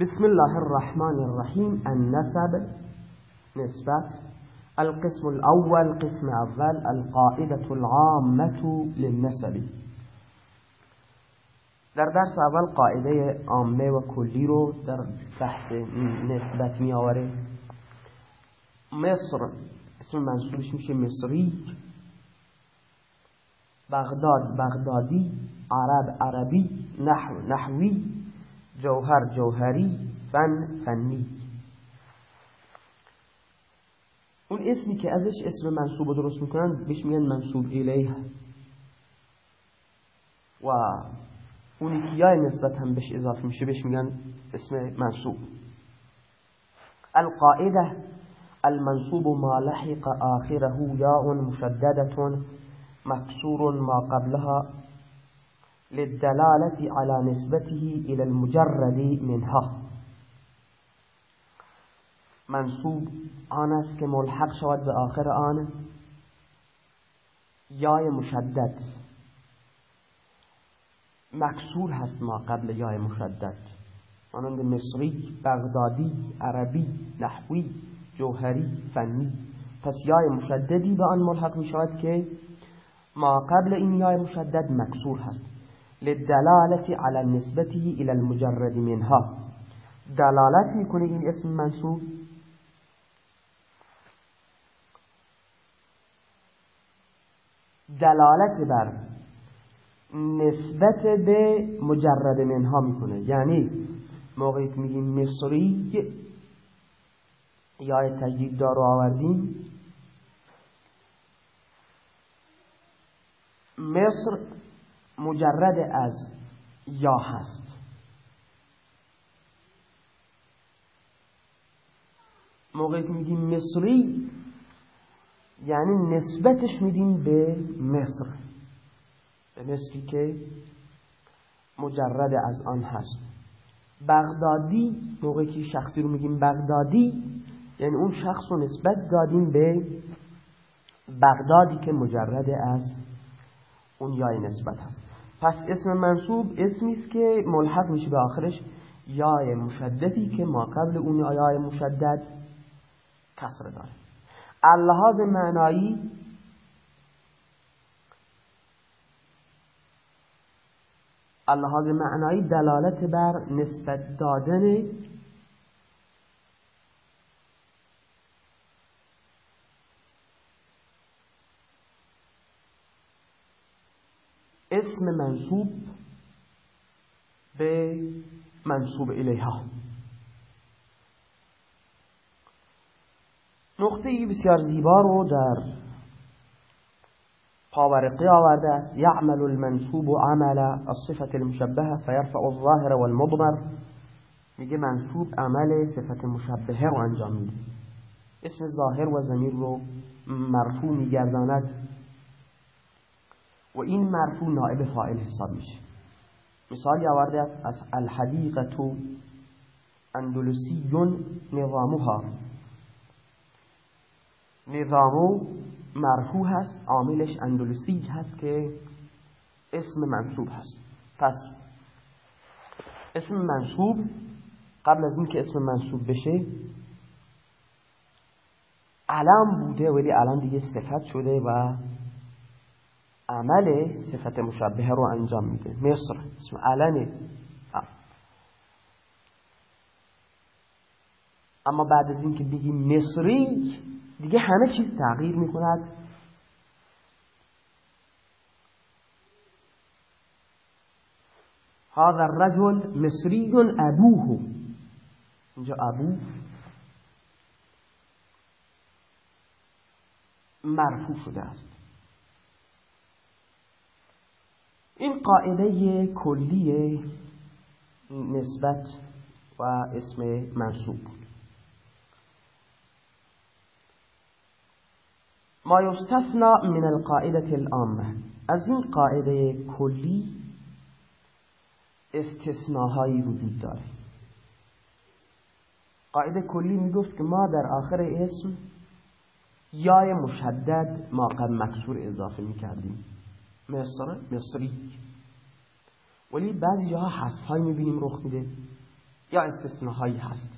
بسم الله الرحمن الرحیم النسب نسبت القسم الأول قسم اول القاعدة العامة للنسب. در درس اول قاعدة عامه و کلی رو در بحث نسبت می آوره مصر اسم منصوبش میشه مصری. بغداد بغدادی. عرب عربی. نحو نحوی. جوهر جوهری فن فنی. اون اسمی که ازش اسم منصوب درست می‌کنن بهش میگن منصوب الیه. و اونی که یای نسبت هم بهش اضافه میشه بهش میگن اسم منصوب. القاعده المنصوب ما لحق آخره یاء مشددة مكسور ما قبلها. للدلالة على نسبته إلى المجرد منها منصوب آن است که ملحق شود به آخر آن. یای مشدد. مکسور هست ما قبل یای مشدد. مانند مصری بغدادی عربی نحوی جوهری فنی. پس یای مشددی به آن ملحق می شود که ما قبل این یای مشدد مکسور هست. لدلالت على نسبته الى المجرد منها. دلالت می‌کنه این اسم منصوب؟ دلالت بر نسبت به مجرد منها می‌کنه. یعنی موقعی که میگیم مصری یا تجدید دارو آوردیم مصر مجرد از یا هست. موقعی که میگیم مصری یعنی نسبتش میدیم به مصر. به مصری که مجرد از آن هست. بغدادی موقعی که شخصی رو میگیم بغدادی یعنی اون شخص رو نسبت دادیم به بغدادی که مجرد از اون یای نسبت هست. پس اسم منصوب اسمی است که ملحق میشه به آخرش یای مشددی که ما قبل اون یای مشدد کسر داره. اللحاظ معنایی اللحاظ معنایی دلالت بر نسبت دادن اسم منصوب به منصوب الیها. نقطه بسیار زیبا رو در پاورقی آورده است. یعمل المنصوب عمل الصفة المشبهه فيرفع الظاهر والمضمر. میگه منصوب عمل صفت مشبهه رو انجام میده. اسم ظاهر و زمیر رو مرفوع میگرداند. و این مرفوع نائب فاعل حساب میشه. مثالی آورده از الحدیقه اندلسی نظامها. نظامو مرفوع هست عاملش اندلسی هست که اسم منصوب هست. پس اسم منصوب قبل از اینکه اسم منصوب بشه علم بوده ولی الان دیگه صفت شده و عمل صفت مشبهه رو انجام میده. مصر اسم علنه اما بعد از اینکه بگیم مصری دیگه همه چیز تغییر می‌کند. هذا الرجل مصری ابوه. اینجا ابو. مرفوع شده است. این قاعده کلی نسبت و اسم منصوب ما یستثنا من القاعده العامه. از این قاعده کلی استثناهایی وجود داره. قاعده کلی می‌گفت که ما در آخر اسم یای مشدد ما مکسور اضافه می‌کردیم. مصر مصری ولی بعضی جاها حذف های می‌بینیم رخ میده یا استثناهایی هست.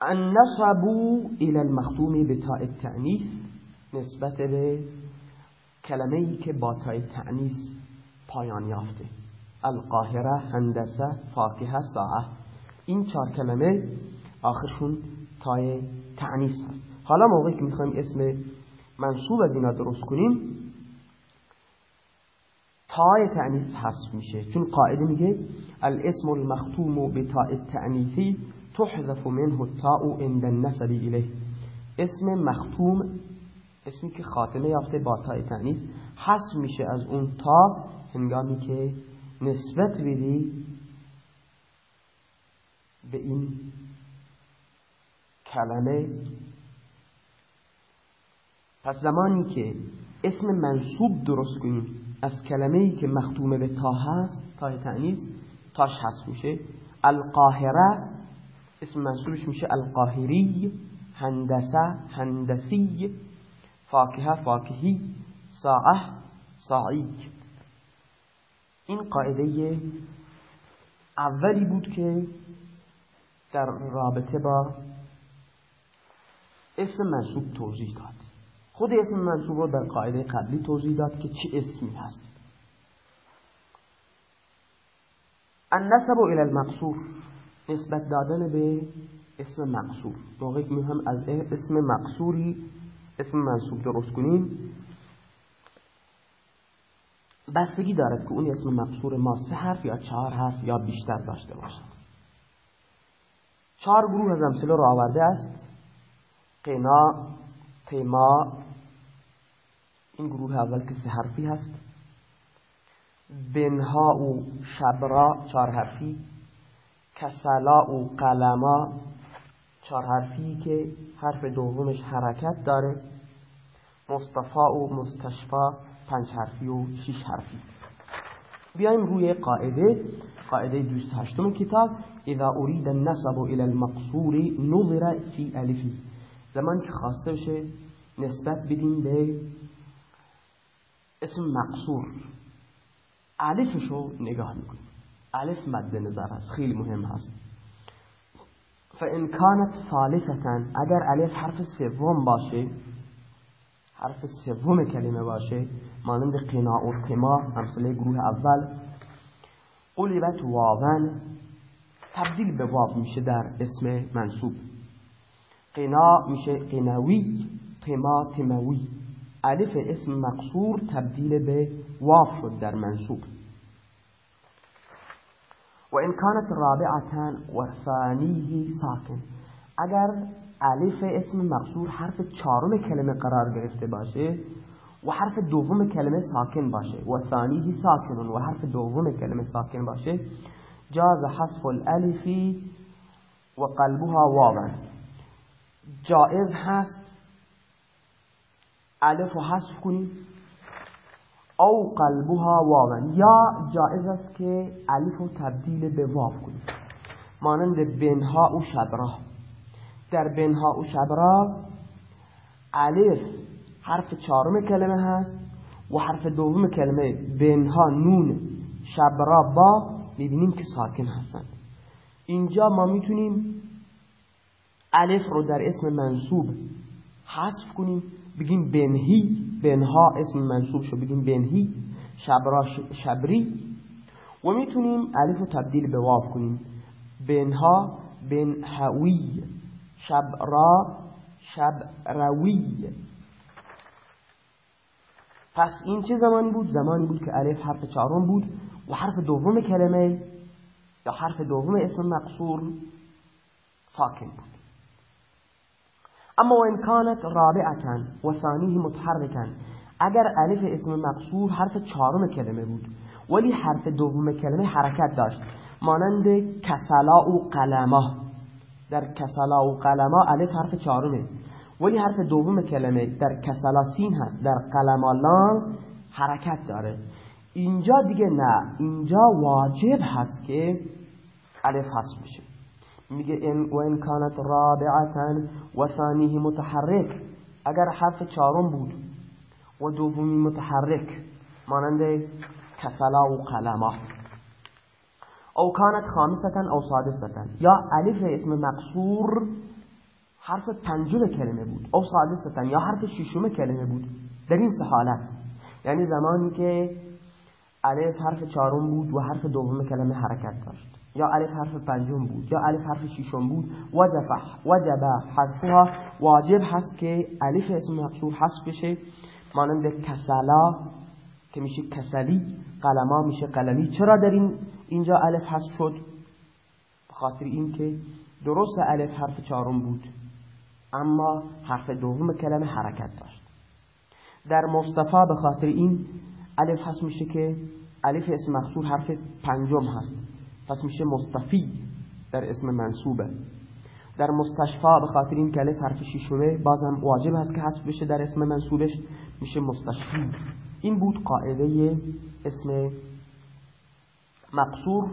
النصبو الى المختوم به تاء التعنیث نسبت به کلمه ای که با تاء تعنیث پایان یافته. القاهره هندسه فاکهه ساعه. این چهار کلمه آخرشون تای تعنیس هست. حالا موقعی که می‌خوایم اسم منصوب از اینا درست کنیم تای تعنیس حذف میشه. چون قاعده میگه الاسم المختوم به تاء التعنیثی تحذف منه التاء عند النسب الیه. اسم مختوم اسمی که خاتمه یافته با تاء تعنیس حذف میشه از اون تا هنگامی که نسبت بدی به این کلمه پس زمانی که اسم منصوب درست کنیم از کلمه ای که مختومه به تا هست تای تعنیس تاش هست میشه. القاهره اسم منصوبش میشه القاهری هندسه هندسی فاکهه فاکهی ساعه ساعی این قاعده اولی بود که در رابطه با اسم منصوب توضیح داد. خود اسم منصوب رو در قاعده قبلی توضیح داد که چه اسمی هست. النسب الى المقصور. نسبت دادن به اسم مقصور. موقعی که هم از اسم مقصوری اسم منصوب درست کنیم. بستگی دارد که اون اسم مقصور ما سه حرف یا چهار حرف یا بیشتر داشته باشد. چهار گروه از امثله رو آورده است. قنا تیما این گروه اول که سه حرفی هست. بنها و شبرا چهار حرفی. کسلا و قلما چهار حرفی که حرف دومش حرکت داره. مصطفا و مستشفا پنج حرفی و شش حرفی. بیایم روی قاعده. قاعده دوست هشتم کتاب. اذا اريد النسب الى المقصور نظر في الفی. زمان که خواسته بشه نسبت بدیم به اسم مقصور. الفشو نگاه می‌کنیم الف مد نظر هست خیلی مهم هست. فان كانت ثالثه اگر الف حرف سوم باشه حرف سوم کلمه باشه مانند قنا و قما امثله گروه اول قلبت واون تبدیل به واو میشه در اسم منصوب. قنا میشه قنوی قما تموی. الف اسم مقصور تبدیل به واو شد در منصوب. و ان كانت رابعه و ثانیه ساکن. اگر الف اسم مقصور حرف چهارم کلمه قرار گرفته باشه و حرف دوم کلمه ساکن باشه و ثانیه ساکن و حرف دوم کلمه ساکن باشه جاز حذف الالف و قلبها واوا جائز هست الف و حذف کنیم او قلبها واوا یا جائز است که الف و تبدیل به واو کنیم مانند بنها و شبرا. در بنها و شبرا الف حرف چهارم کلمه هست و حرف دوم کلمه بنها نون شبرا با می‌بینیم که ساکن هستند. اینجا ما می‌تونیم الف رو در اسم منصوب حذف کنیم. بگیم بنهی بنها اسم منصوب شو بگیم بنهی شبرا شبری. و می‌تونیم الف رو تبدیل به واو کنیم. بنها بنهوی شبرا شبروی. پس این چه زمانی بود؟ زمانی بود که الف حرف چهارم بود و حرف دوم کلمه یا حرف دوم اسم مقصور ساکن بود. اما وان كانت رابعه و ثانیه متحرکا اگر الف اسم مقصور حرف چهارم کلمه بود ولی حرف دوم کلمه حرکت داشت مانند کسلا و قلما در کسلا و قلما الف حرف چهارمه ولی حرف دوم کلمه در کسلا سین هست در قلمالان حرکت داره. اینجا دیگه نه اینجا واجب هست که الف حذف بشه. میگه ان و ان كانت رابعه و ثانیه متحرک. اگر حرف چهارم بود و دومی متحرک مانند کسلا و قلما. او کانت خامستا او سادستا یا الف اسم مقصور حرف پنجم کلمه بود. او سادستا یا حرف ششم کلمه بود. در این حالت. یعنی زمانی که الف حرف چهارم بود و حرف دوم کلمه حرکت داشت. یا الف حرف پنجم بود یا الف حرف ششم بود. وجب وجب حذفها. واجب هست که الف اسم مقصور حذف بشه. مانند کسلا که میشه کسلی. قلما میشه قلمی. چرا در این اینجا الف حذف شد؟ خاطر این که درست الف حرف چهارم بود. اما حرف دوم کلمه حرکت داشت. در مصطفى به خاطر این الف حذف میشه که الف اسم مقصور حرف پنجم هست. پس میشه مصطفی در اسم منصوبه. در مستشفا به خاطر این کلف حرف شیشمه بازم واجب هست که حذف بشه در اسم منصوبش میشه مستشفی. این بود قاعده اسم مقصور.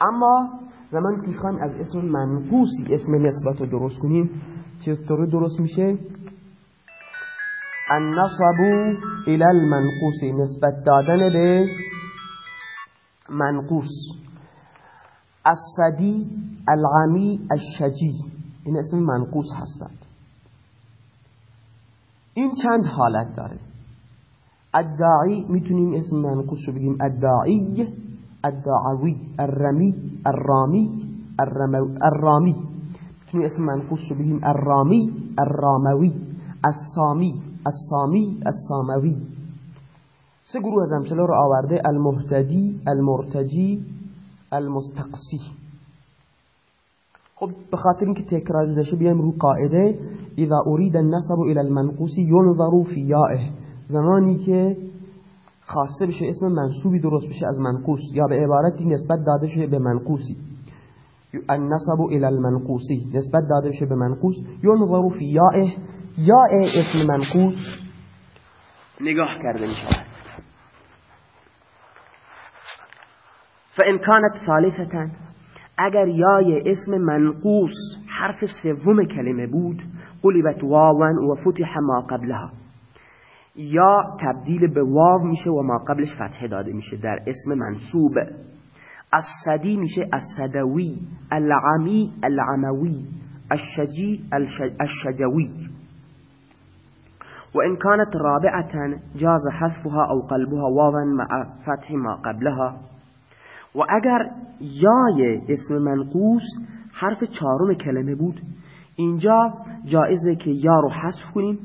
اما زمان که خواهیم از اسم منقوسی اسم نسبت رو درست کنیم چطور درست میشه؟ النصب الى المنقوس نسبت دادن به منقوس الصدی العمی الشجی. این اسم منقوس هستند. این چند حالت داره. الداعی می‌تونیم اسم منقوس رو بگیم. الداعی الدعوی الرمی الرامی الرامی. می‌تونیم اسم منقوس رو بگیم. الرامی الراموی السامی السامی الساموی. سه گروه از امثله رو آورده المهتدی المرتجی المستقصی. خب به خاطر اینکه تکرار داشته بیایم رو قاعده. اذا اريد النصب الى المنقوس ينظر في یائه. زمانی که خاصه بشه اسم منصوبی درست بشه از منقوس یا به عبارتی نسبت داده شه به منقوسی النصب الى المنقوسی نسبت داده شه به منقوس ينظر في یائه. یائه اسم منقوس نگاه کرده می شود فان كانت ثالثه اگر یای اسم منقوس حرف سوم کلمه بود قلبت واوا و فتح ما قبلها. یا تبدیل به واو میشه و ما قبلش فتح داده میشه در اسم منصوب. الصدی میشه الصدوی العمی العموی الشجی الشجوی. وإن كانت رابعة جاز حذفها أو قلبها واوا مع فتح ما قبلها. و اگر یای اسم منقوس حرف چهارم کلمه بود اینجا جایزه که یا رو حذف کنیم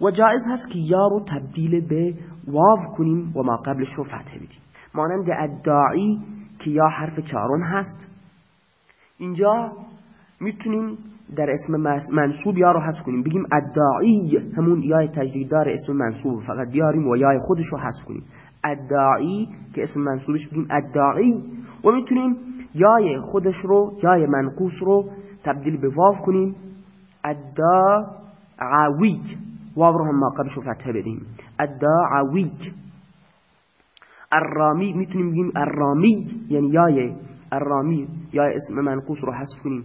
و جایز هست که یا رو تبدیل به واو کنیم و ما قبلش رو فتح بدیم. مانند ادعی که یا حرف چهارم هست. اینجا می‌تونیم در اسم منصوب یا رو حذف کنیم. بگیم ادعی همون یای تجدیددار اسم منصوب. فقط بیاریم و یای خودش رو حذف کنیم. ادعی که اسم منصوبش بگیم ادعی و می‌تونیم یای خودش رو یای منقوص رو تبدیل به واو کنیم. ادعوی واو رو هم ما قبلش رو فتحه بدیم. ادعوی الرامی. می‌تونیم بگیم الرامی یعنی یای الرامی یای اسم منقوص رو حذف کنیم.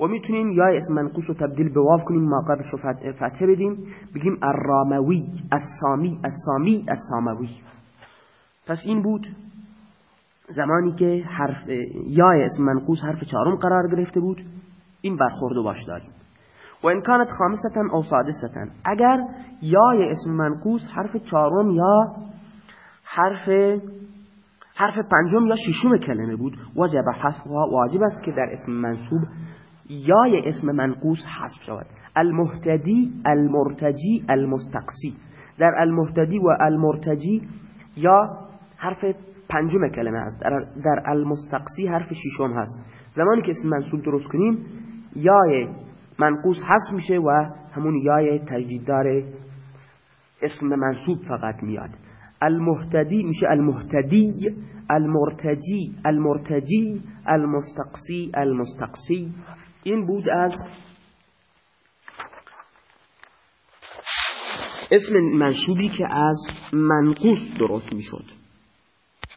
و می‌تونیم یا اسم منقوص رو تبدیل به واو کنیم ما قبلش رو فتحه بدیم. بگیم الراموی السامی السامی الساموی. پس این بود زمانی که حرف یا اسم منقوص حرف چهارم قرار گرفته بود. این برخوردو باش داریم. و ان کانت خامستا او سادستا اگر یا اسم منقوص حرف چهارم یا حرف حرف پنجم یا ششم کلمه بود وجب حذفها واجب است که در اسم منصوب یای اسم منقوص حذف شود. المهتدی المرتجی المستقصی. در المهتدی و المرتجی یا حرف پنجم کلمه هست در, المستقصی حرف ششم هست. زمانی که اسم منصوب درست کنیم یای منقوص حذف میشه و همون یای تجدیددار اسم منصوب فقط میاد. المهتدی میشه المهتدی المرتجی المرتجی المستقصی المستقصی. این بود از اسم منصوبی که از منقوص درست می‌شد.